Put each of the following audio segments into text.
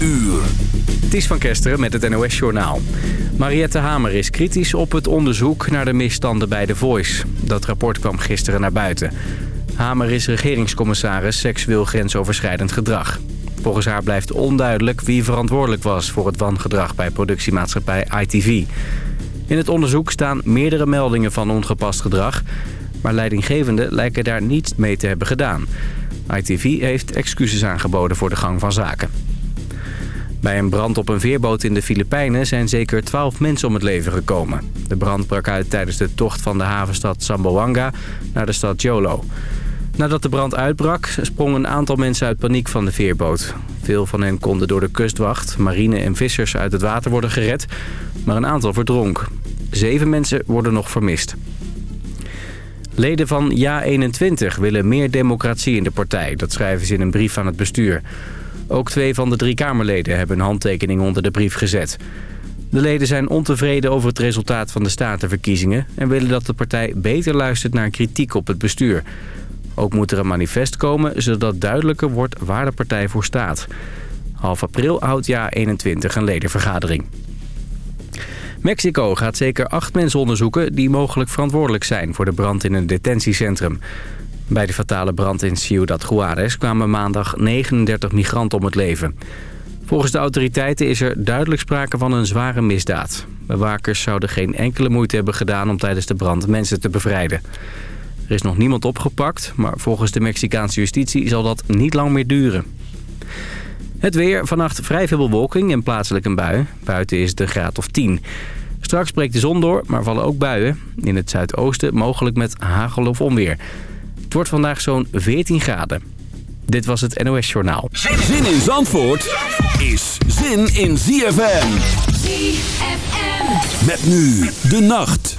uur. Ties van Kesteren met het NOS-journaal. Mariette Hamer is kritisch op het onderzoek naar de misstanden bij The Voice. Dat rapport kwam gisteren naar buiten. Hamer is regeringscommissaris seksueel grensoverschrijdend gedrag. Volgens haar blijft onduidelijk wie verantwoordelijk was voor het wangedrag bij productiemaatschappij ITV. In het onderzoek staan meerdere meldingen van ongepast gedrag... maar leidinggevenden lijken daar niets mee te hebben gedaan. ITV heeft excuses aangeboden voor de gang van zaken. Bij een brand op een veerboot in de Filipijnen zijn zeker 12 mensen om het leven gekomen. De brand brak uit tijdens de tocht van de havenstad Zamboanga naar de stad Jolo. Nadat de brand uitbrak, sprongen een aantal mensen uit paniek van de veerboot. Veel van hen konden door de kustwacht, marine en vissers uit het water worden gered, maar een aantal verdronk. Zeven mensen worden nog vermist. Leden van JA21 willen meer democratie in de partij. Dat schrijven ze in een brief aan het bestuur. Ook twee van de drie Kamerleden hebben een handtekening onder de brief gezet. De leden zijn ontevreden over het resultaat van de statenverkiezingen... en willen dat de partij beter luistert naar kritiek op het bestuur. Ook moet er een manifest komen, zodat duidelijker wordt waar de partij voor staat. Half april houdt JA21 een ledenvergadering. Mexico gaat zeker acht mensen onderzoeken die mogelijk verantwoordelijk zijn voor de brand in een detentiecentrum. Bij de fatale brand in Ciudad Juarez kwamen maandag 39 migranten om het leven. Volgens de autoriteiten is er duidelijk sprake van een zware misdaad. Bewakers zouden geen enkele moeite hebben gedaan om tijdens de brand mensen te bevrijden. Er is nog niemand opgepakt, maar volgens de Mexicaanse justitie zal dat niet lang meer duren. Het weer, vannacht vrij veel bewolking en plaatselijk een bui. Buiten is een graad of 10. Straks breekt de zon door, maar vallen ook buien. In het zuidoosten mogelijk met hagel of onweer. Het wordt vandaag zo'n 14 graden. Dit was het NOS Journaal. Zin in Zandvoort is zin in ZFM. ZFM. Met nu de nacht.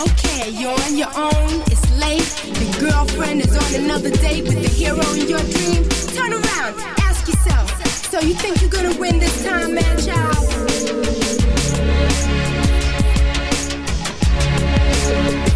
Okay, you're on your own, it's late. The girlfriend is on another date with the hero in your dream. Turn around, ask yourself. So you think you're gonna win this time, man, child? Peace.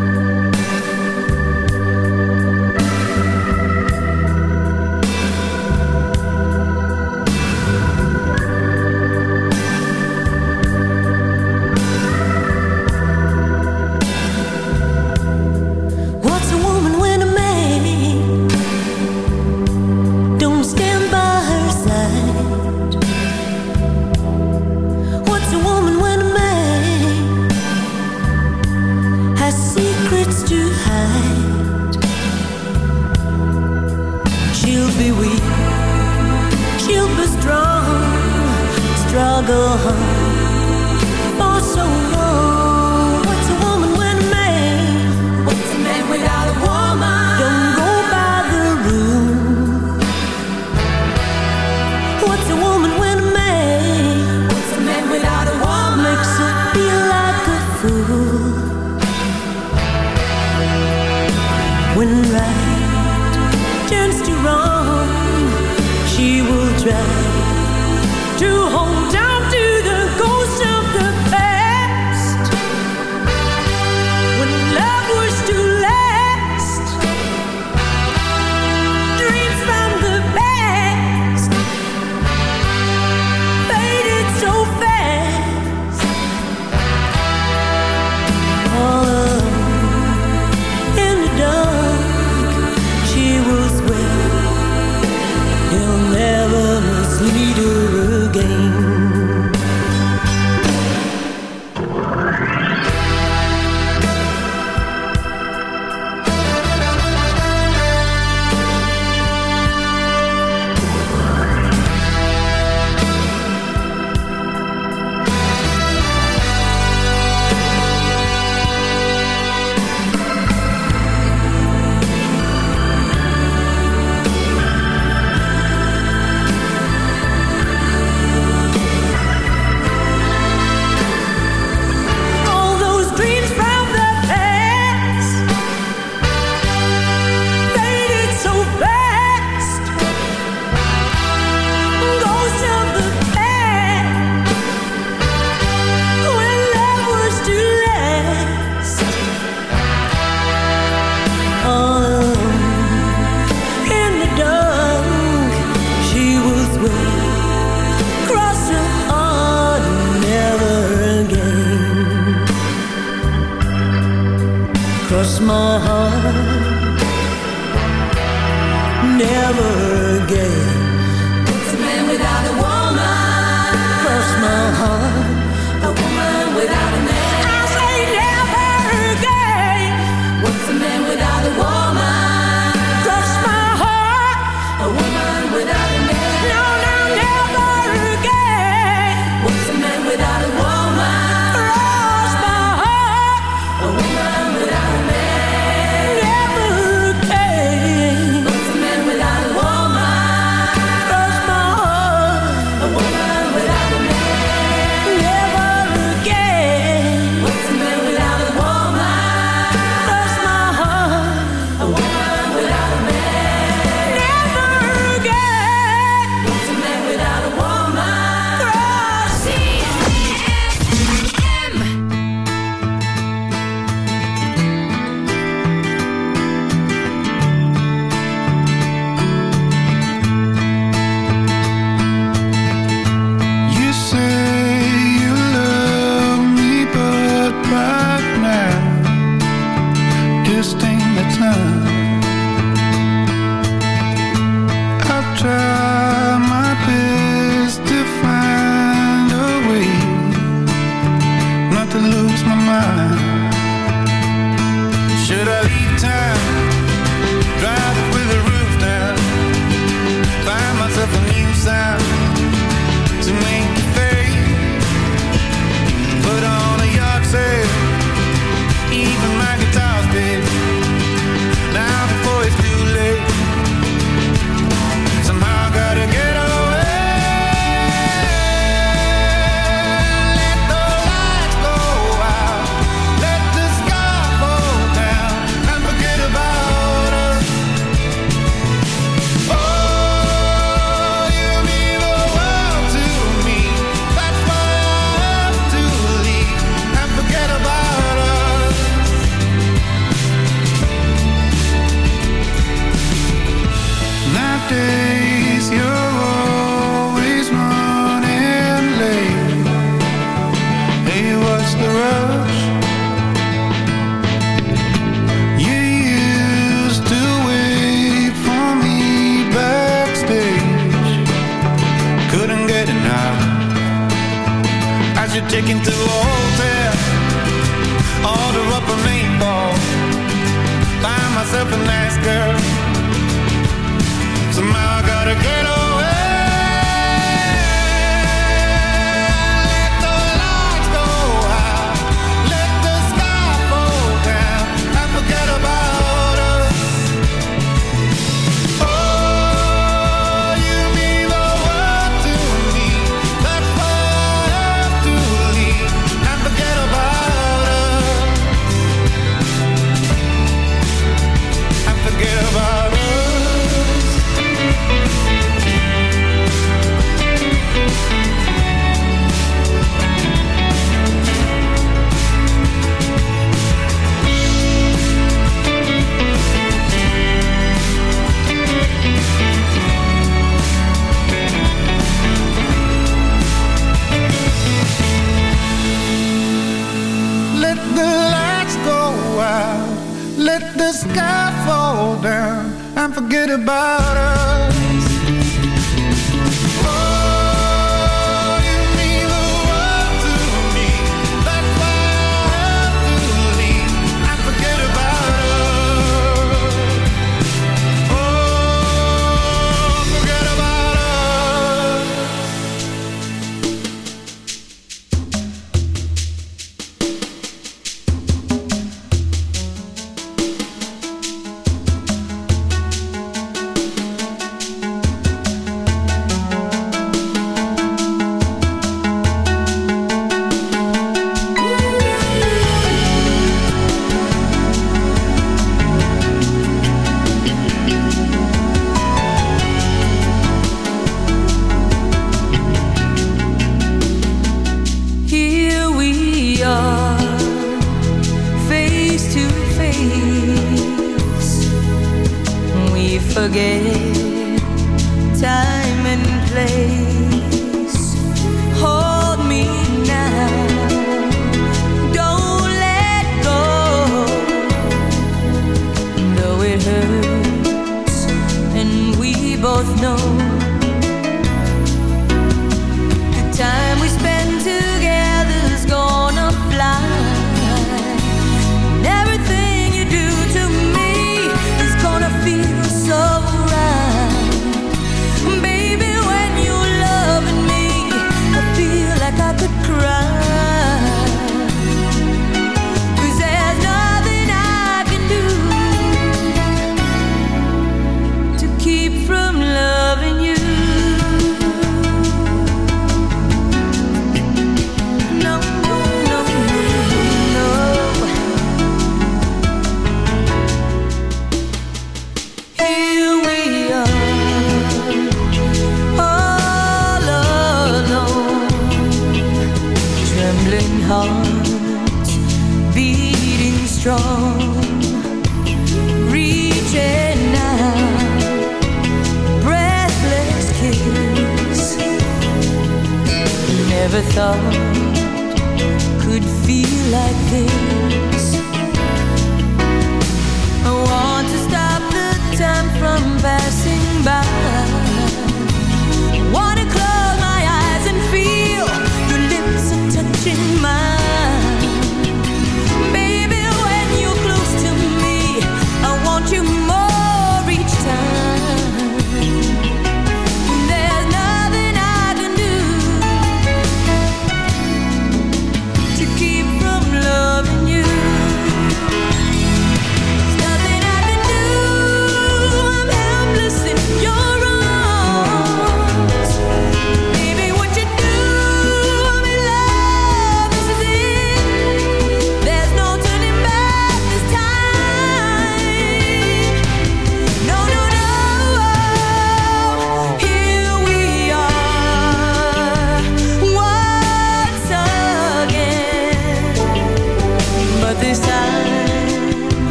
I can do.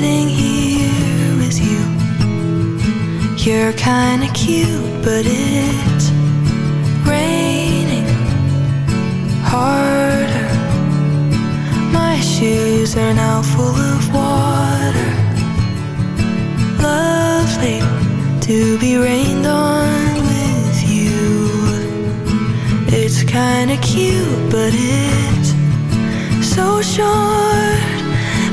sitting here with you. You're kinda cute, but it's raining harder. My shoes are now full of water. Lovely to be rained on with you. It's kinda cute, but it's so short.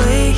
awake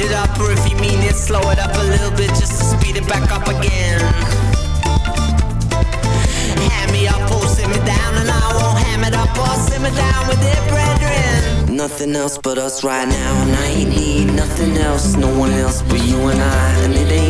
Speed it up, or if you mean it, slow it up a little bit just to speed it back up again. Hand me up or sit me down, and I won't ham it up or sit me down with it, brethren. Nothing else but us right now, and I ain't need nothing else, no one else but you and I. And it ain't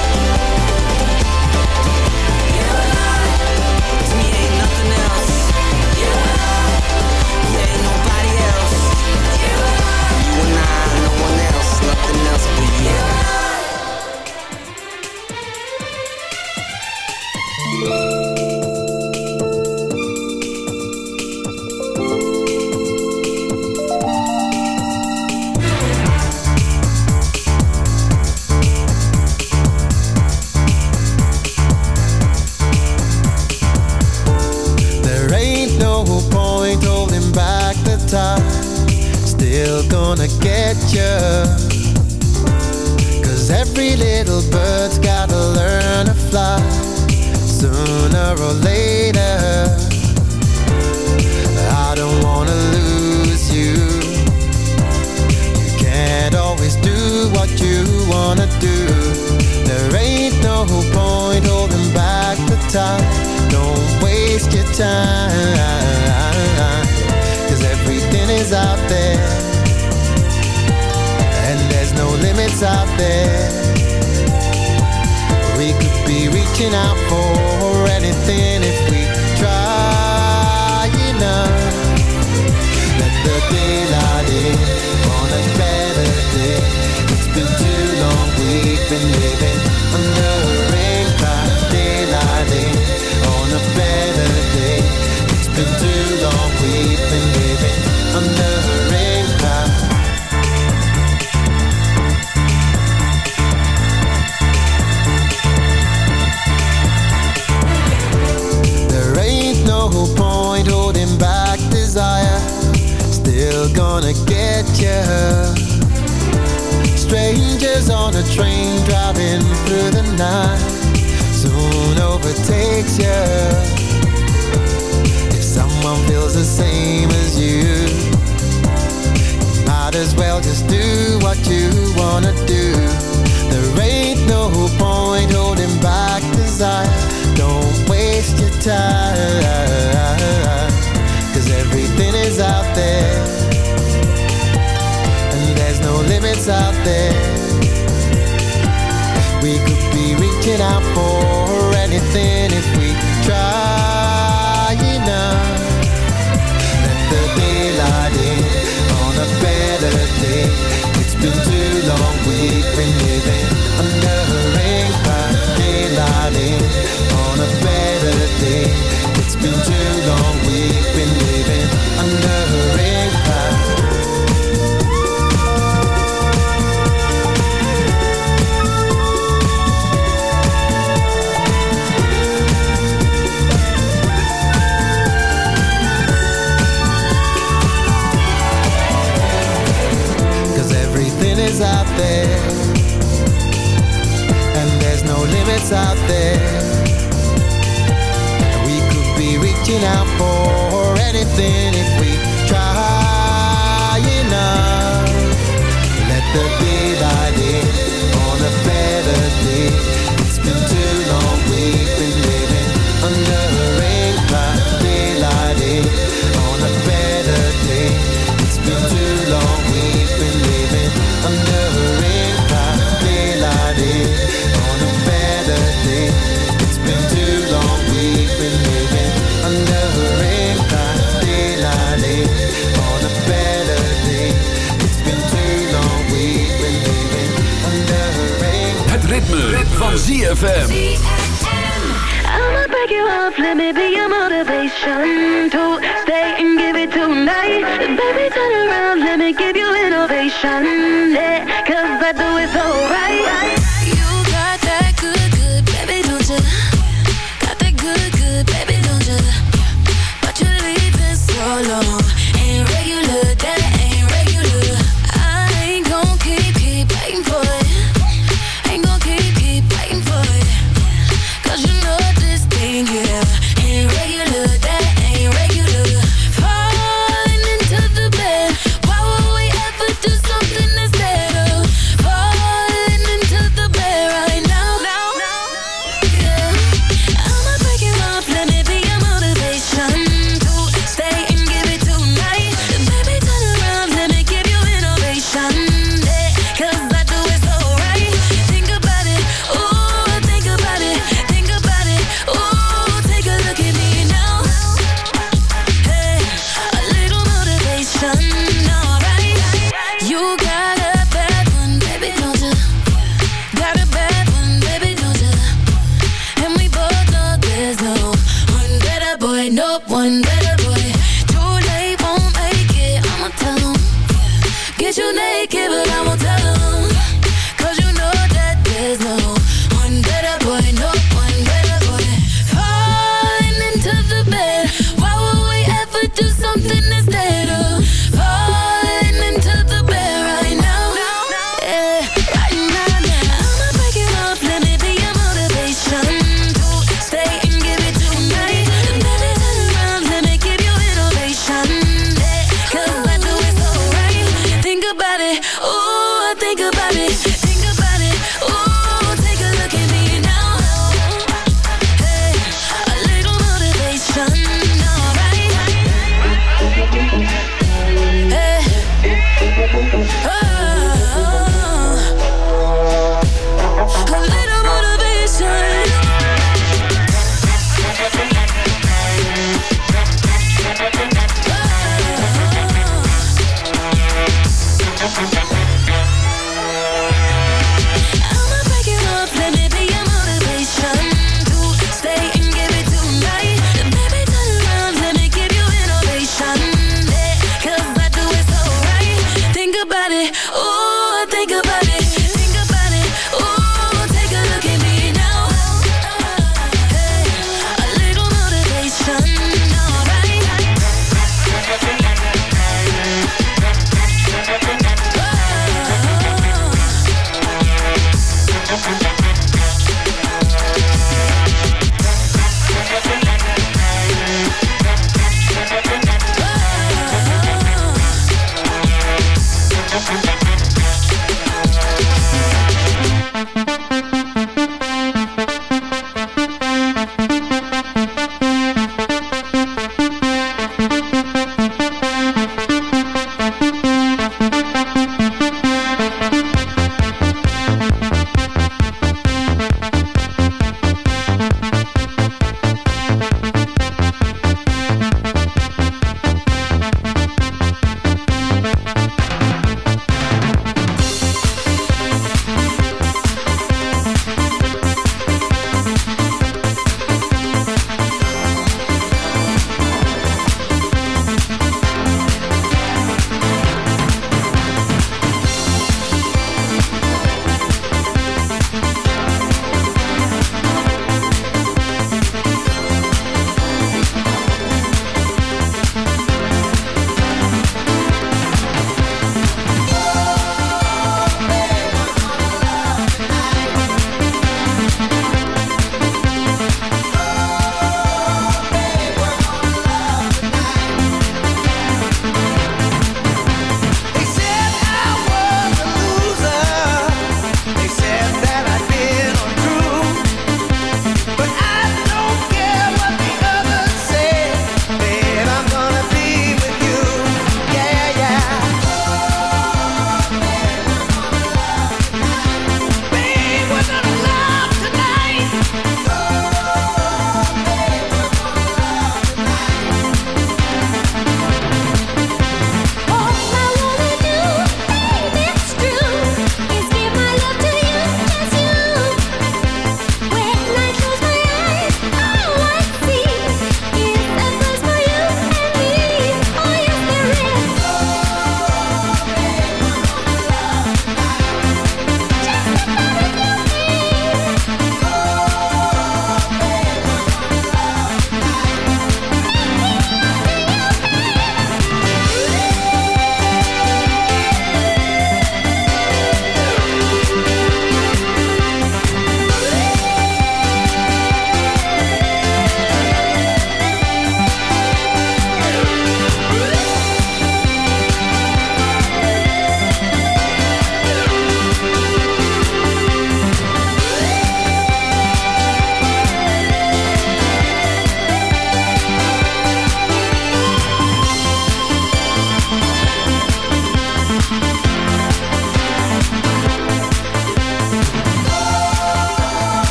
one better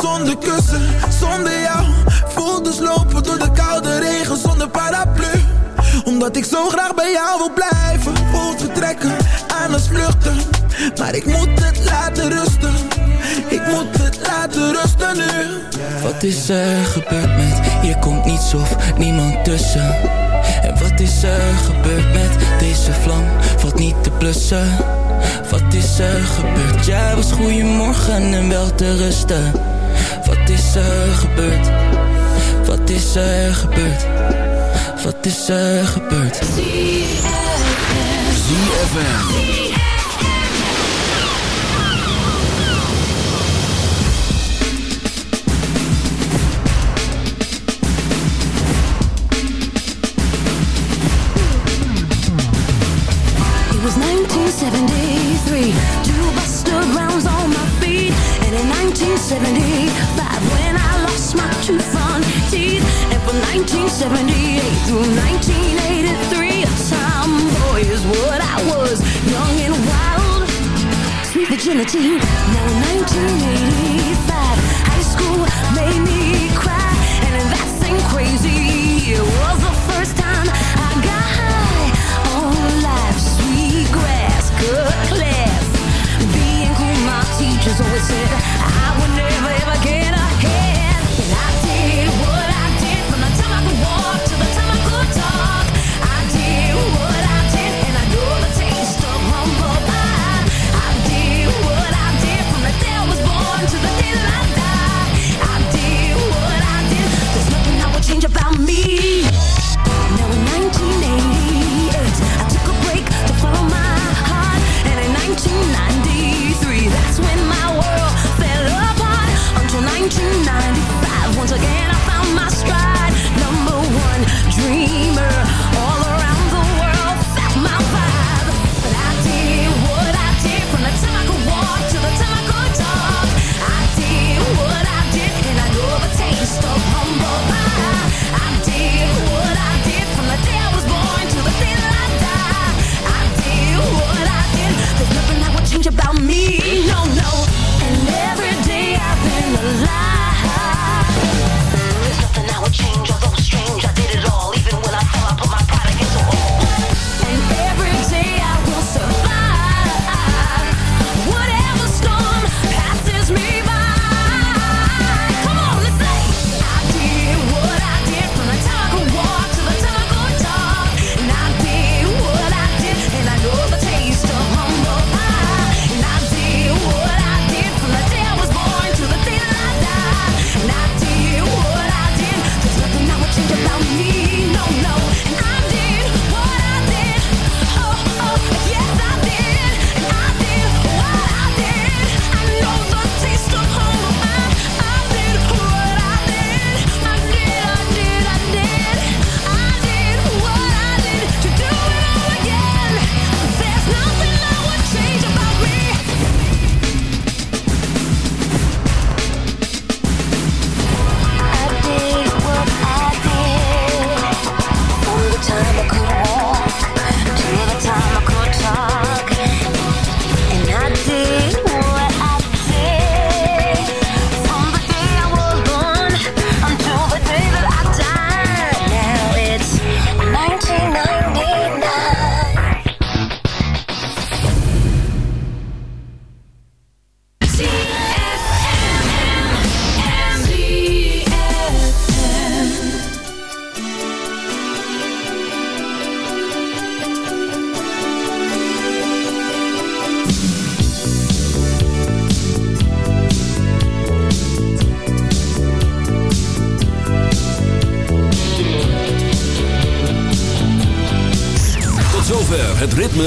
zonder kussen Zonder jou. Voel te slopen door de koude regen zonder paraplu. Omdat ik zo graag bij jou wil blijven Voel vertrekken aan het vluchten. Maar ik moet het laten rusten Ik moet het laten rusten nu. Wat is er gebeurd met Hier komt niets of niemand tussen? En wat is er gebeurd met Deze vlam valt niet te blussen Wat is er gebeurd? Jij was goeiemorgen en wel te rusten. Wat is er gebeurd? Wat is er gebeurd? Wat is er gebeurd? ZFM. 1973, two Buster Browns on my feet. And in 1975, when I lost my two front teeth. And from 1978 through 1983, a tomboy is what I was. Young and wild, sweet virginity. Now in 1985, high school made me cry. And that thing crazy, it was always said 1995. Once again, I found my stride. Number one dreamer, all around the world, felt my vibe. But I did what I did from the time I could walk to the time I could talk. I did what I did, and I know the taste of humble pie. I did what I did from the day I was born to the day that I die. I did what I did. There's nothing that would change about me. No, no life. There's nothing I would change